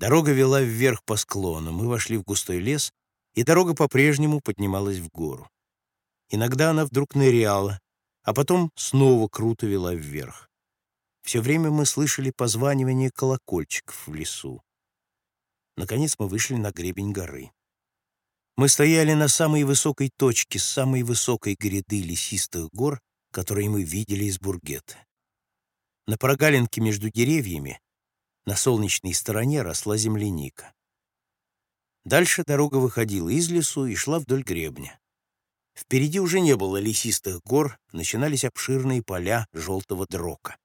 Дорога вела вверх по склону, мы вошли в густой лес, и дорога по-прежнему поднималась в гору. Иногда она вдруг ныряла, а потом снова круто вела вверх. Все время мы слышали позванивание колокольчиков в лесу. Наконец мы вышли на гребень горы. Мы стояли на самой высокой точке, самой высокой гряды лесистых гор, которые мы видели из Бургета. На прогалинке между деревьями на солнечной стороне росла земляника. Дальше дорога выходила из лесу и шла вдоль гребня. Впереди уже не было лесистых гор, начинались обширные поля желтого дрока.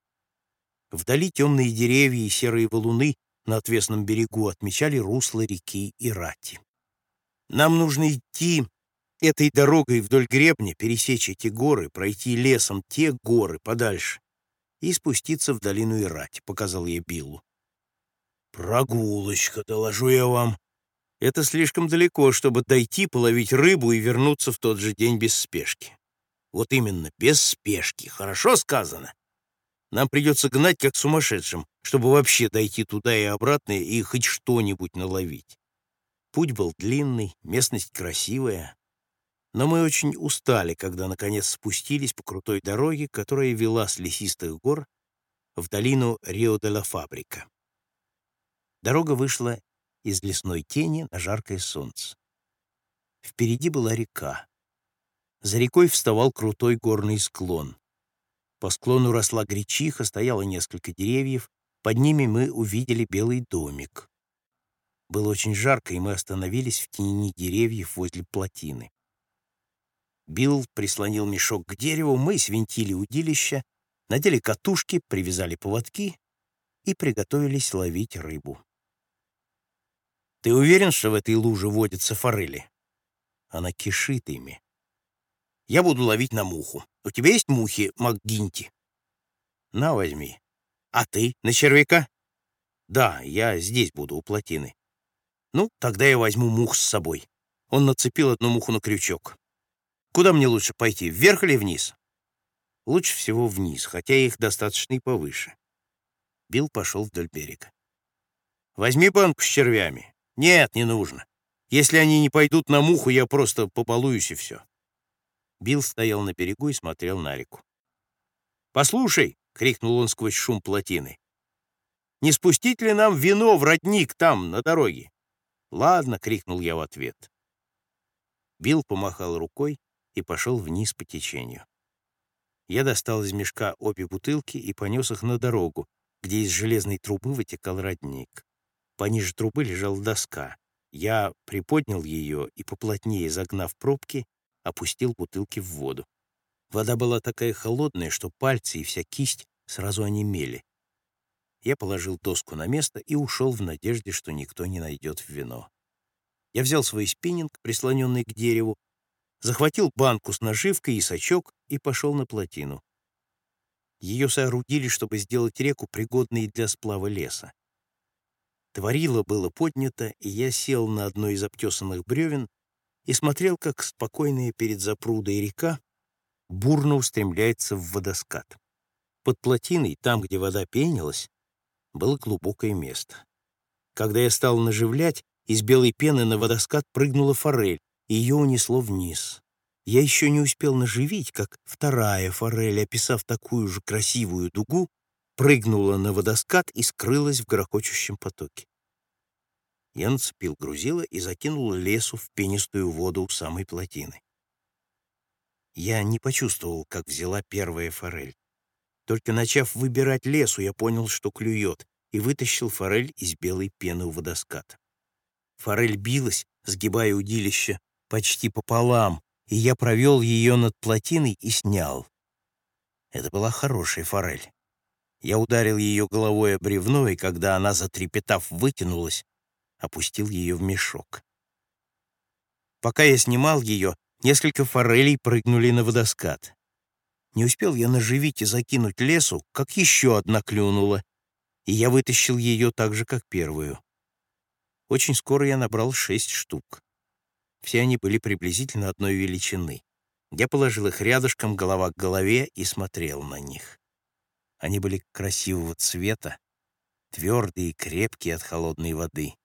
Вдали темные деревья и серые валуны на отвесном берегу отмечали русло реки Ирати. Нам нужно идти этой дорогой вдоль гребня, пересечь эти горы, пройти лесом те горы подальше и спуститься в долину Ирати, показал я Биллу. «Прогулочка, доложу я вам. Это слишком далеко, чтобы дойти, половить рыбу и вернуться в тот же день без спешки. Вот именно, без спешки. Хорошо сказано. Нам придется гнать как сумасшедшим, чтобы вообще дойти туда и обратно и хоть что-нибудь наловить. Путь был длинный, местность красивая, но мы очень устали, когда, наконец, спустились по крутой дороге, которая вела с лесистых гор в долину Рио-де-ла-Фабрика. Дорога вышла из лесной тени на жаркое солнце. Впереди была река. За рекой вставал крутой горный склон. По склону росла гречиха, стояло несколько деревьев, под ними мы увидели белый домик. Было очень жарко, и мы остановились в тени деревьев возле плотины. Билл прислонил мешок к дереву, мы свинтили удилище, надели катушки, привязали поводки и приготовились ловить рыбу. «Ты уверен, что в этой луже водятся форели?» Она кишит ими. «Я буду ловить на муху. У тебя есть мухи, МакГинти?» «На, возьми. А ты на червяка?» «Да, я здесь буду, у плотины». Ну, тогда я возьму мух с собой. Он нацепил одну муху на крючок. Куда мне лучше пойти, вверх или вниз? Лучше всего вниз, хотя их достаточно и повыше. Билл пошел вдоль берега. Возьми банку с червями. Нет, не нужно. Если они не пойдут на муху, я просто побалуюсь и все. Билл стоял на берегу и смотрел на реку. «Послушай!» — крикнул он сквозь шум плотины. «Не спустить ли нам вино в родник там, на дороге?» «Ладно!» — крикнул я в ответ. Билл помахал рукой и пошел вниз по течению. Я достал из мешка обе бутылки и понес их на дорогу, где из железной трубы вытекал родник. Пониже трубы лежала доска. Я приподнял ее и, поплотнее загнав пробки, опустил бутылки в воду. Вода была такая холодная, что пальцы и вся кисть сразу онемели. Я положил доску на место и ушел в надежде, что никто не найдет вино. Я взял свой спиннинг, прислоненный к дереву, захватил банку с наживкой и сачок и пошел на плотину. Ее соорудили, чтобы сделать реку пригодной для сплава леса. Творило было поднято, и я сел на одно из обтесанных бревен и смотрел, как спокойная перед запрудой река бурно устремляется в водоскат. Под плотиной, там, где вода пенилась, было глубокое место. Когда я стал наживлять, из белой пены на водоскат прыгнула форель, и ее унесло вниз. Я еще не успел наживить, как вторая форель, описав такую же красивую дугу, прыгнула на водоскат и скрылась в грохочущем потоке. Я нацепил грузило и закинул лесу в пенистую воду у самой плотины. Я не почувствовал, как взяла первая форель. Только начав выбирать лесу, я понял, что клюет, и вытащил форель из белой пены у водоската. Форель билась, сгибая удилище почти пополам, и я провел ее над плотиной и снял. Это была хорошая форель. Я ударил ее головой о бревно, и когда она, затрепетав, вытянулась, опустил ее в мешок. Пока я снимал ее, несколько форелей прыгнули на водоскат. Не успел я наживить и закинуть лесу, как еще одна клюнула, и я вытащил ее так же, как первую. Очень скоро я набрал шесть штук. Все они были приблизительно одной величины. Я положил их рядышком, голова к голове, и смотрел на них. Они были красивого цвета. твердый и крепкий от холодной воды.